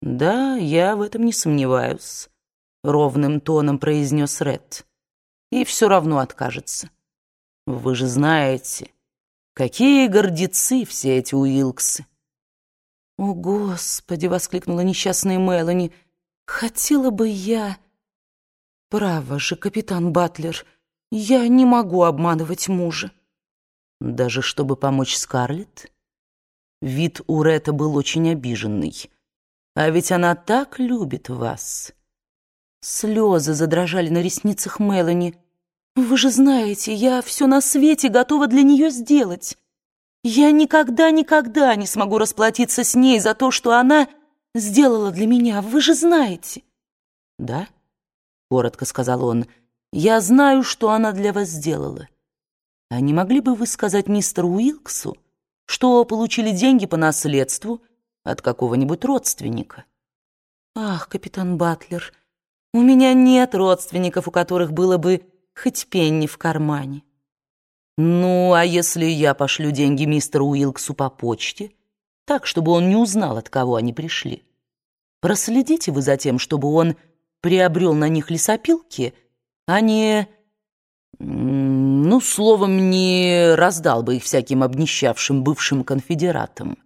«Да, я в этом не сомневаюсь», — ровным тоном произнес Ред. «И все равно откажется. Вы же знаете, какие гордецы все эти Уилксы». «О, Господи!» — воскликнула несчастная Мелани. «Хотела бы я...» «Право же, капитан Батлер, я не могу обманывать мужа». «Даже чтобы помочь Скарлетт?» Вид у Ретта был очень обиженный. «А ведь она так любит вас!» Слезы задрожали на ресницах Мелани. «Вы же знаете, я все на свете готова для нее сделать. Я никогда-никогда не смогу расплатиться с ней за то, что она сделала для меня. Вы же знаете». «Да?» — коротко сказал он, — «я знаю, что она для вас сделала. А не могли бы вы сказать мистеру Уилксу, что получили деньги по наследству от какого-нибудь родственника?» «Ах, капитан Батлер, у меня нет родственников, у которых было бы хоть пенни в кармане». «Ну, а если я пошлю деньги мистеру Уилксу по почте, так, чтобы он не узнал, от кого они пришли? Проследите вы за тем, чтобы он приобрел на них лесопилки, а не... Ну, словом, не раздал бы их всяким обнищавшим бывшим конфедератам.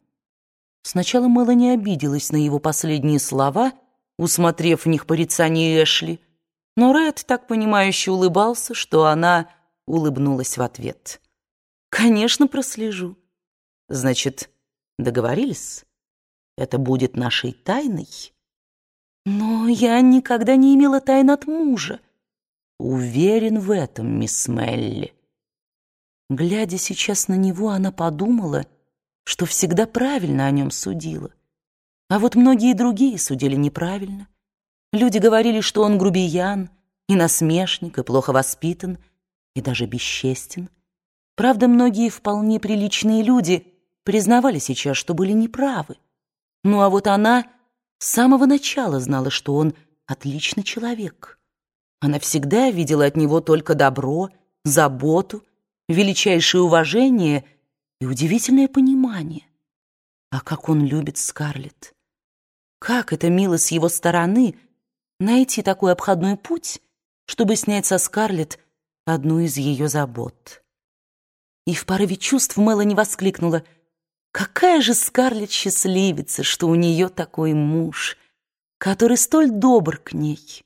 Сначала Мелани обиделась на его последние слова, усмотрев в них порицание Эшли, но Ред так понимающе улыбался, что она улыбнулась в ответ. «Конечно, прослежу». «Значит, договорились? Это будет нашей тайной?» Но я никогда не имела тайн от мужа. Уверен в этом, мисс Мелли. Глядя сейчас на него, она подумала, что всегда правильно о нем судила. А вот многие другие судили неправильно. Люди говорили, что он грубиян, и насмешник, и плохо воспитан, и даже бесчестен. Правда, многие вполне приличные люди признавали сейчас, что были неправы. Ну а вот она с самого начала знала, что он отличный человек. Она всегда видела от него только добро, заботу, величайшее уважение и удивительное понимание. А как он любит Скарлетт! Как это мило с его стороны найти такой обходной путь, чтобы снять со Скарлетт одну из ее забот. И в порыве чувств Мелани воскликнула — Какая же Скарлетт счастливица, что у нее такой муж, который столь добр к ней.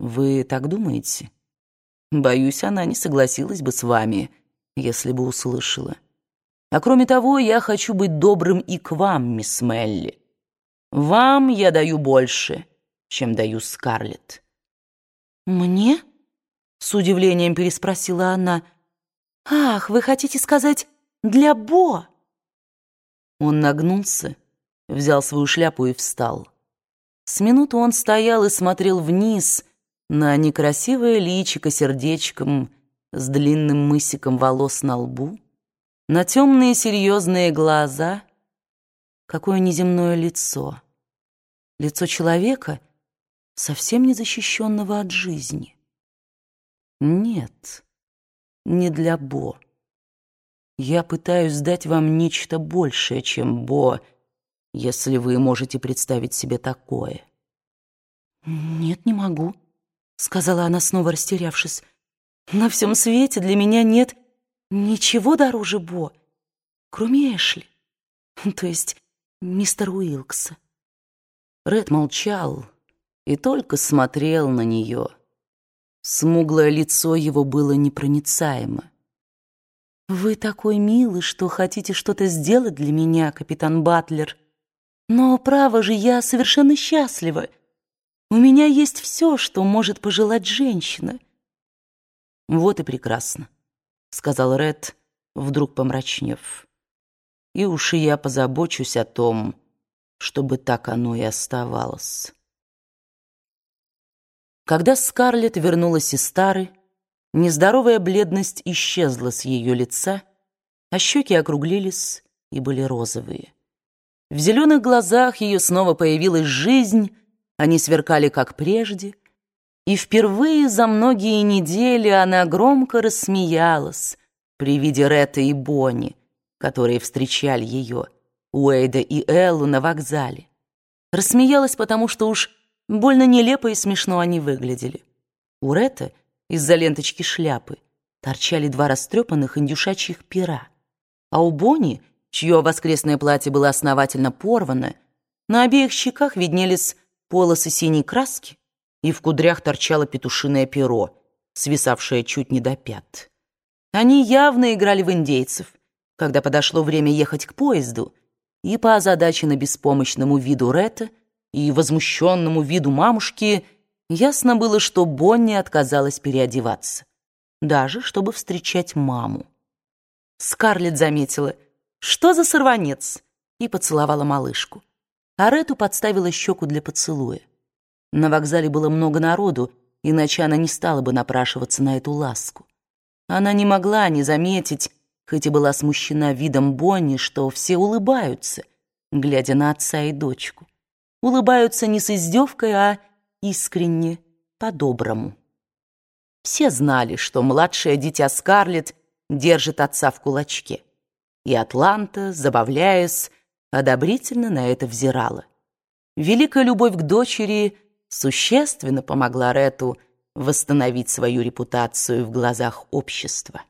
Вы так думаете? Боюсь, она не согласилась бы с вами, если бы услышала. А кроме того, я хочу быть добрым и к вам, мисс Мелли. Вам я даю больше, чем даю Скарлетт. Мне? С удивлением переспросила она. Ах, вы хотите сказать «для Бо»? Он нагнулся, взял свою шляпу и встал. С минуту он стоял и смотрел вниз на некрасивое личико сердечком с длинным мысиком волос на лбу, на темные серьезные глаза. Какое неземное лицо. Лицо человека, совсем не защищенного от жизни. Нет, не для Бо. Я пытаюсь дать вам нечто большее, чем Бо, если вы можете представить себе такое. «Нет, не могу», — сказала она, снова растерявшись. «На всем свете для меня нет ничего дороже Бо, кроме Эшли, то есть мистер Уилкса». Ред молчал и только смотрел на нее. Смуглое лицо его было непроницаемо. «Вы такой милый, что хотите что-то сделать для меня, капитан Батлер. Но, право же, я совершенно счастлива. У меня есть все, что может пожелать женщина». «Вот и прекрасно», — сказал Ред, вдруг помрачнев. «И уж и я позабочусь о том, чтобы так оно и оставалось». Когда Скарлетт вернулась из Стары, Нездоровая бледность исчезла с ее лица, а щеки округлились и были розовые. В зеленых глазах ее снова появилась жизнь, они сверкали как прежде, и впервые за многие недели она громко рассмеялась при виде Ретта и Бонни, которые встречали ее, Уэйда и Эллу на вокзале. Рассмеялась, потому что уж больно нелепо и смешно они выглядели. У Ретта из-за ленточки шляпы торчали два растрепанных индюшачьих пера, а у Бонни, чье воскресное платье было основательно порвано, на обеих щеках виднелись полосы синей краски, и в кудрях торчало петушиное перо, свисавшее чуть не до пят. Они явно играли в индейцев, когда подошло время ехать к поезду, и по озадаченно беспомощному виду Ретта и возмущенному виду мамушки ясно было, что Бонни отказалась переодеваться, даже чтобы встречать маму. Скарлетт заметила, что за сорванец, и поцеловала малышку. А Рету подставила щеку для поцелуя. На вокзале было много народу, иначе она не стала бы напрашиваться на эту ласку. Она не могла не заметить, хоть и была смущена видом Бонни, что все улыбаются, глядя на отца и дочку. Улыбаются не с издевкой, а искренне, по-доброму. Все знали, что младшее дитя Скарлетт держит отца в кулачке. И Атланта, забавляясь, одобрительно на это взирала. Великая любовь к дочери существенно помогла Рету восстановить свою репутацию в глазах общества.